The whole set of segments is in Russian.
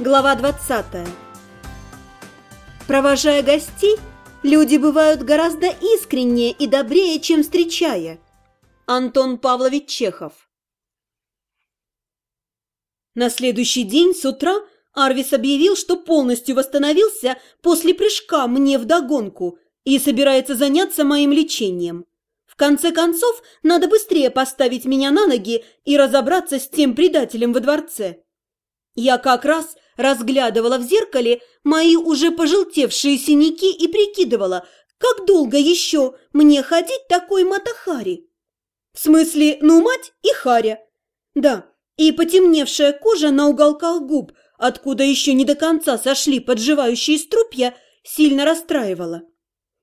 Глава 20. Провожая гостей, люди бывают гораздо искреннее и добрее, чем встречая. Антон Павлович Чехов. На следующий день с утра Арвис объявил, что полностью восстановился после прыжка мне вдогонку и собирается заняться моим лечением. В конце концов, надо быстрее поставить меня на ноги и разобраться с тем предателем во дворце. Я как раз разглядывала в зеркале мои уже пожелтевшие синяки и прикидывала, как долго еще мне ходить такой матахари. В смысле, ну, мать и харя. Да, и потемневшая кожа на уголках губ, откуда еще не до конца сошли подживающие струпья, сильно расстраивала.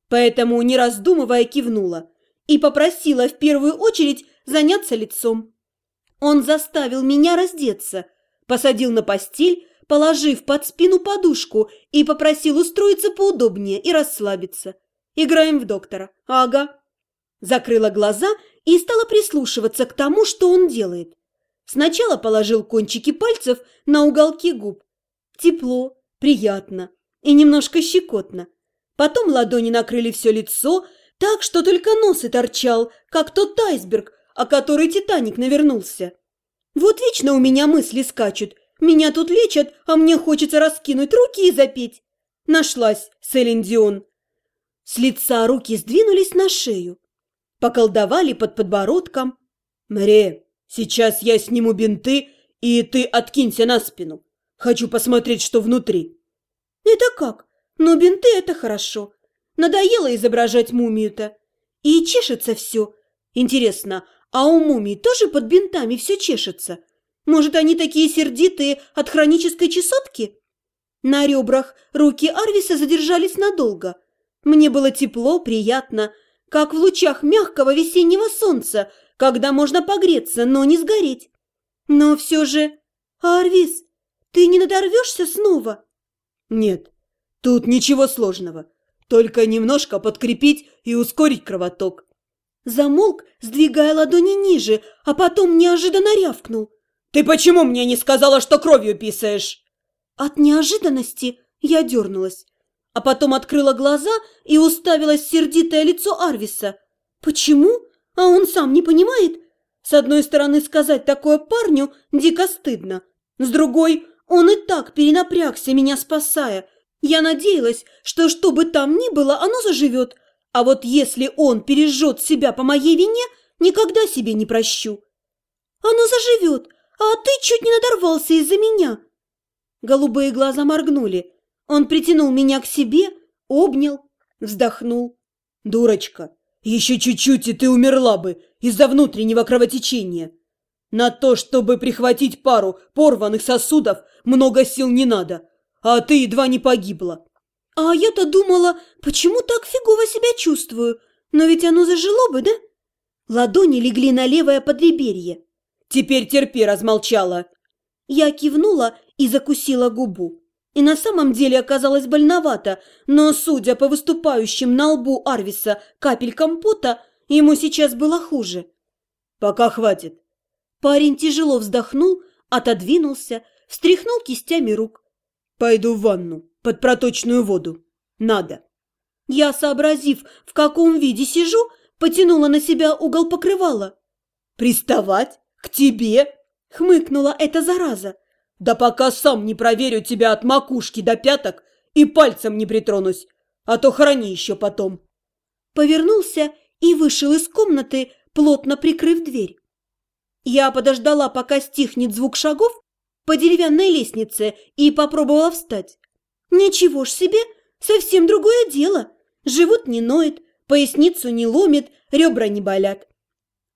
Поэтому, не раздумывая, кивнула и попросила в первую очередь заняться лицом. Он заставил меня раздеться, посадил на постель, положив под спину подушку и попросил устроиться поудобнее и расслабиться. Играем в доктора. Ага. Закрыла глаза и стала прислушиваться к тому, что он делает. Сначала положил кончики пальцев на уголки губ. Тепло, приятно и немножко щекотно. Потом ладони накрыли все лицо, так, что только нос и торчал, как тот айсберг, о который Титаник навернулся. Вот вечно у меня мысли скачут – меня тут лечат, а мне хочется раскинуть руки и запеть. Нашлась Селин Дион. С лица руки сдвинулись на шею. Поколдовали под подбородком. «Маре, сейчас я сниму бинты, и ты откинься на спину. Хочу посмотреть, что внутри». «Это как? Но бинты – это хорошо. Надоело изображать мумию-то. И чешется все. Интересно, а у мумии тоже под бинтами все чешется?» Может, они такие сердитые от хронической чесотки? На ребрах руки Арвиса задержались надолго. Мне было тепло, приятно, как в лучах мягкого весеннего солнца, когда можно погреться, но не сгореть. Но все же... Арвис, ты не надорвешься снова? Нет, тут ничего сложного. Только немножко подкрепить и ускорить кровоток. Замолк, сдвигая ладони ниже, а потом неожиданно рявкнул. «Ты почему мне не сказала, что кровью писаешь?» От неожиданности я дернулась, а потом открыла глаза и уставилась сердитое лицо Арвиса. «Почему? А он сам не понимает?» С одной стороны, сказать такое парню дико стыдно. С другой, он и так перенапрягся, меня спасая. Я надеялась, что что бы там ни было, оно заживет. А вот если он пережжет себя по моей вине, никогда себе не прощу. Оно заживет, а ты чуть не надорвался из-за меня!» Голубые глаза моргнули. Он притянул меня к себе, обнял, вздохнул. «Дурочка, еще чуть-чуть, и ты умерла бы из-за внутреннего кровотечения. На то, чтобы прихватить пару порванных сосудов, много сил не надо, а ты едва не погибла». «А я-то думала, почему так фигово себя чувствую? Но ведь оно зажило бы, да?» Ладони легли на левое подреберье. Теперь терпи, размолчала. Я кивнула и закусила губу. И на самом деле оказалось больновато, но, судя по выступающим на лбу Арвиса капелькам пота, ему сейчас было хуже. «Пока хватит». Парень тяжело вздохнул, отодвинулся, встряхнул кистями рук. «Пойду в ванну, под проточную воду. Надо». Я, сообразив, в каком виде сижу, потянула на себя угол покрывала. «Приставать? «К тебе?» – хмыкнула эта зараза. «Да пока сам не проверю тебя от макушки до пяток и пальцем не притронусь, а то храни еще потом». Повернулся и вышел из комнаты, плотно прикрыв дверь. Я подождала, пока стихнет звук шагов по деревянной лестнице и попробовала встать. Ничего ж себе, совсем другое дело. Живот не ноет, поясницу не ломит, ребра не болят.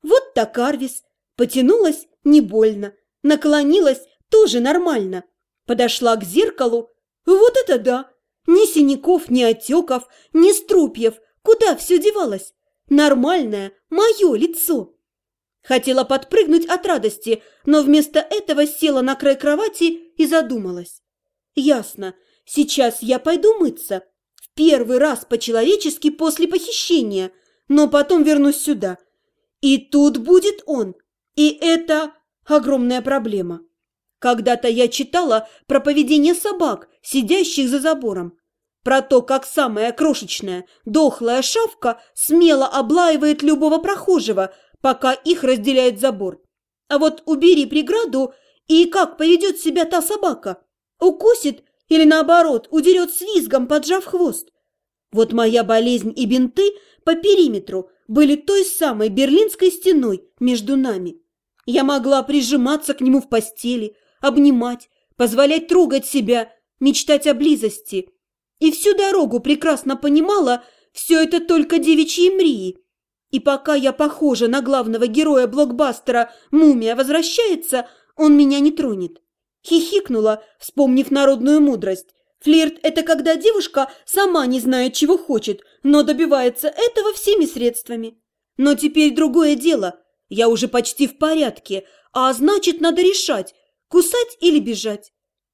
Вот так Арвис, Потянулась не больно, наклонилась тоже нормально. Подошла к зеркалу. Вот это да! Ни синяков, ни отеков, ни струпьев. Куда все девалось? Нормальное, мое лицо. Хотела подпрыгнуть от радости, но вместо этого села на край кровати и задумалась. Ясно, сейчас я пойду мыться. В первый раз по-человечески после похищения, но потом вернусь сюда. И тут будет он, и это огромная проблема. Когда-то я читала про поведение собак, сидящих за забором. Про то, как самая крошечная, дохлая шавка смело облаивает любого прохожего, пока их разделяет забор. А вот убери преграду, и как поведет себя та собака? Укусит или, наоборот, удерет с визгом, поджав хвост? Вот моя болезнь и бинты по периметру были той самой берлинской стеной между нами. Я могла прижиматься к нему в постели, обнимать, позволять трогать себя, мечтать о близости. И всю дорогу прекрасно понимала, все это только девичьи мрии. И пока я похожа на главного героя блокбастера «Мумия возвращается», он меня не тронет. Хихикнула, вспомнив народную мудрость. Флирт – это когда девушка сама не знает, чего хочет, но добивается этого всеми средствами. Но теперь другое дело. Я уже почти в порядке, а значит, надо решать, кусать или бежать.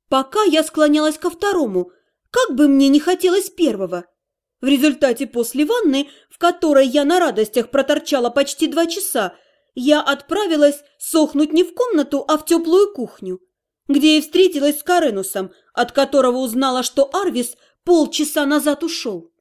Пока я склонялась ко второму, как бы мне не хотелось первого. В результате после ванны, в которой я на радостях проторчала почти два часа, я отправилась сохнуть не в комнату, а в теплую кухню где и встретилась с Каренусом, от которого узнала, что Арвис полчаса назад ушел.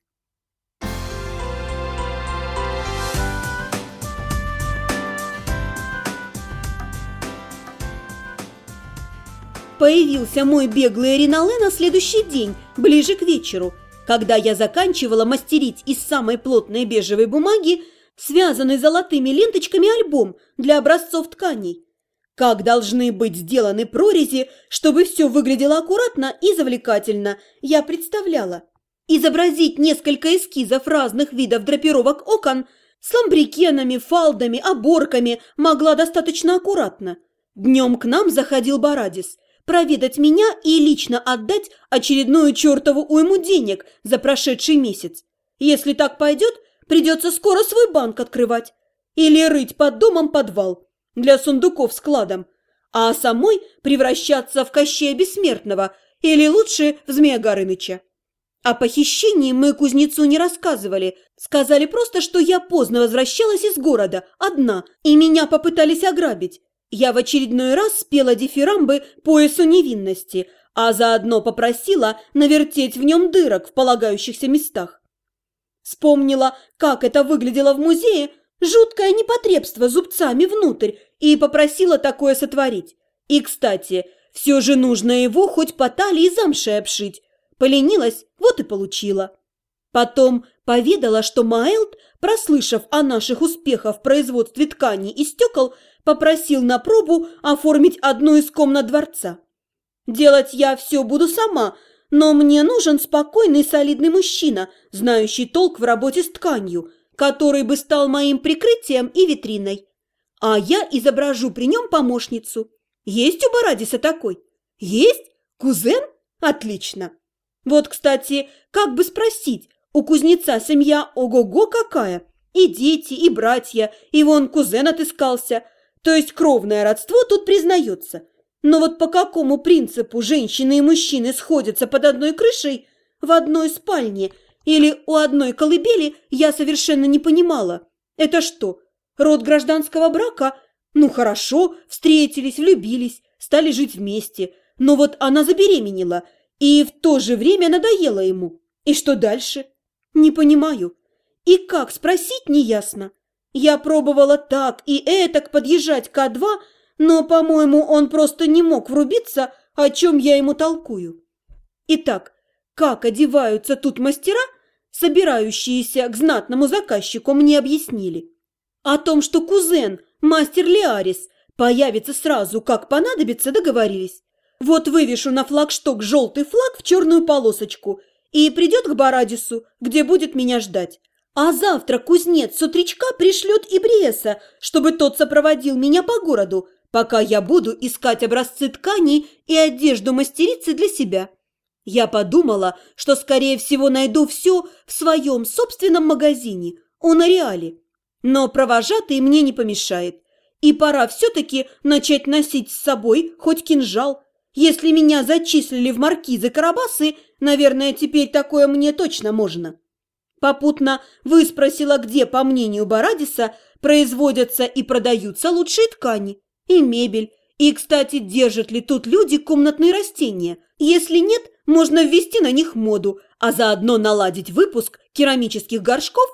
Появился мой беглый Ринале на следующий день, ближе к вечеру, когда я заканчивала мастерить из самой плотной бежевой бумаги связанный золотыми ленточками альбом для образцов тканей. Как должны быть сделаны прорези, чтобы все выглядело аккуратно и завлекательно, я представляла. Изобразить несколько эскизов разных видов драпировок окон с ламбрикенами, фалдами, оборками могла достаточно аккуратно. Днем к нам заходил Барадис проведать меня и лично отдать очередную чертову уйму денег за прошедший месяц. Если так пойдет, придется скоро свой банк открывать или рыть под домом подвал для сундуков с кладом, а самой превращаться в Кощея Бессмертного или лучше в Змея Горыныча. О похищении мы кузнецу не рассказывали, сказали просто, что я поздно возвращалась из города, одна, и меня попытались ограбить. Я в очередной раз спела дифирамбы поясу невинности, а заодно попросила навертеть в нем дырок в полагающихся местах. Вспомнила, как это выглядело в музее, жуткое непотребство зубцами внутрь, и попросила такое сотворить. И, кстати, все же нужно его хоть по талии замшей обшить. Поленилась, вот и получила. Потом поведала, что Майлд, прослышав о наших успехах в производстве тканей и стекол, попросил на пробу оформить одну из комнат дворца. Делать я все буду сама, но мне нужен спокойный солидный мужчина, знающий толк в работе с тканью, который бы стал моим прикрытием и витриной. А я изображу при нем помощницу. Есть у Барадиса такой? Есть? Кузен? Отлично. Вот, кстати, как бы спросить, у кузнеца семья ого-го какая? И дети, и братья, и вон кузен отыскался. То есть кровное родство тут признается. Но вот по какому принципу женщины и мужчины сходятся под одной крышей в одной спальне или у одной колыбели, я совершенно не понимала. Это что, Род гражданского брака? Ну хорошо, встретились, влюбились, стали жить вместе. Но вот она забеременела и в то же время надоела ему. И что дальше? Не понимаю. И как спросить неясно. Я пробовала так и этак подъезжать к А2, но, по-моему, он просто не мог врубиться, о чем я ему толкую. Итак, как одеваются тут мастера, собирающиеся к знатному заказчику, мне объяснили. О том, что кузен, мастер Лиарис, появится сразу, как понадобится, договорились. Вот вывешу на флагшток желтый флаг в черную полосочку и придет к Барадису, где будет меня ждать. А завтра кузнец с утречка пришлет и Бриеса, чтобы тот сопроводил меня по городу, пока я буду искать образцы тканей и одежду мастерицы для себя. Я подумала, что, скорее всего, найду все в своем собственном магазине, у Нориале. Но провожатый мне не помешает. И пора все-таки начать носить с собой хоть кинжал. Если меня зачислили в маркизы Карабасы, наверное, теперь такое мне точно можно. Попутно выспросила, где, по мнению Барадиса, производятся и продаются лучшие ткани, и мебель, И, кстати, держат ли тут люди комнатные растения? Если нет, можно ввести на них моду, а заодно наладить выпуск керамических горшков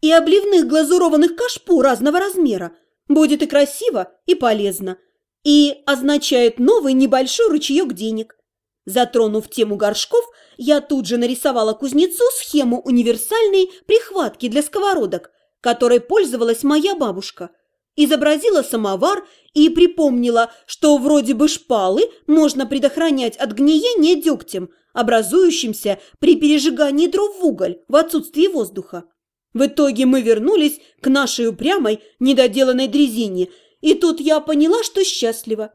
и обливных глазурованных кашпу разного размера. Будет и красиво, и полезно. И означает новый небольшой ручеек денег. Затронув тему горшков, я тут же нарисовала кузнецу схему универсальной прихватки для сковородок, которой пользовалась моя бабушка. Изобразила самовар и припомнила, что вроде бы шпалы можно предохранять от гниения дегтем, образующимся при пережигании дров в уголь в отсутствии воздуха. В итоге мы вернулись к нашей упрямой, недоделанной дрезине, и тут я поняла, что счастлива.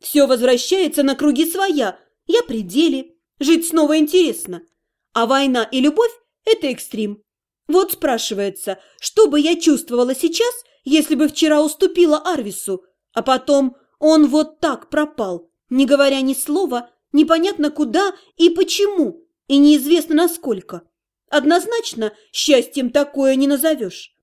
Все возвращается на круги своя, я при деле, жить снова интересно. А война и любовь – это экстрим. Вот спрашивается, что бы я чувствовала сейчас, если бы вчера уступила Арвису, а потом он вот так пропал, не говоря ни слова, непонятно куда и почему, и неизвестно насколько. Однозначно счастьем такое не назовешь.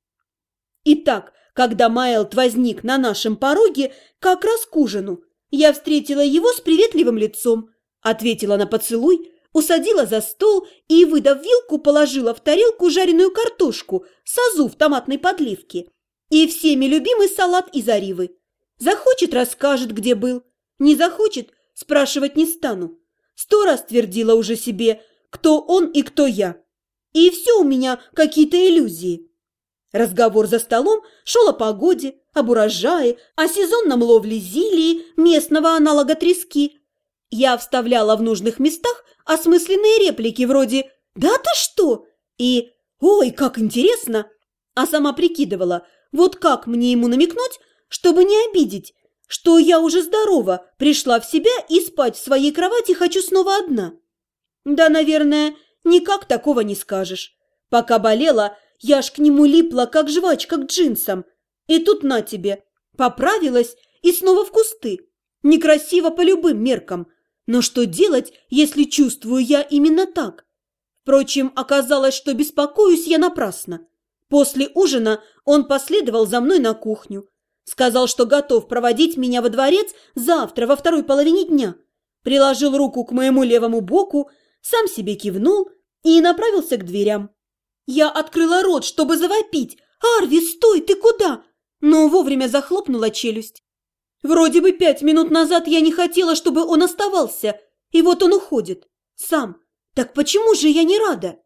Итак, когда Майлд возник на нашем пороге, как раз к ужину, я встретила его с приветливым лицом, ответила на поцелуй, усадила за стол и, выдав вилку, положила в тарелку жареную картошку с азу в томатной подливке и всеми любимый салат из аривы. Захочет – расскажет, где был. Не захочет – спрашивать не стану. Сто раз твердила уже себе, кто он и кто я. И все у меня какие-то иллюзии. Разговор за столом шел о погоде, об урожае, о сезонном ловле зилии, местного аналога трески. Я вставляла в нужных местах осмысленные реплики вроде «Да ты что?» и «Ой, как интересно!» А сама прикидывала, вот как мне ему намекнуть, чтобы не обидеть, что я уже здорова, пришла в себя и спать в своей кровати хочу снова одна. Да, наверное, никак такого не скажешь. Пока болела, я ж к нему липла, как жвачка к джинсам. И тут на тебе. Поправилась и снова в кусты. Некрасиво по любым меркам. Но что делать, если чувствую я именно так? Впрочем, оказалось, что беспокоюсь я напрасно. После ужина он последовал за мной на кухню. Сказал, что готов проводить меня во дворец завтра во второй половине дня. Приложил руку к моему левому боку, сам себе кивнул и направился к дверям. Я открыла рот, чтобы завопить. «Арви, стой, ты куда?» Но вовремя захлопнула челюсть. Вроде бы пять минут назад я не хотела, чтобы он оставался, и вот он уходит. Сам. Так почему же я не рада?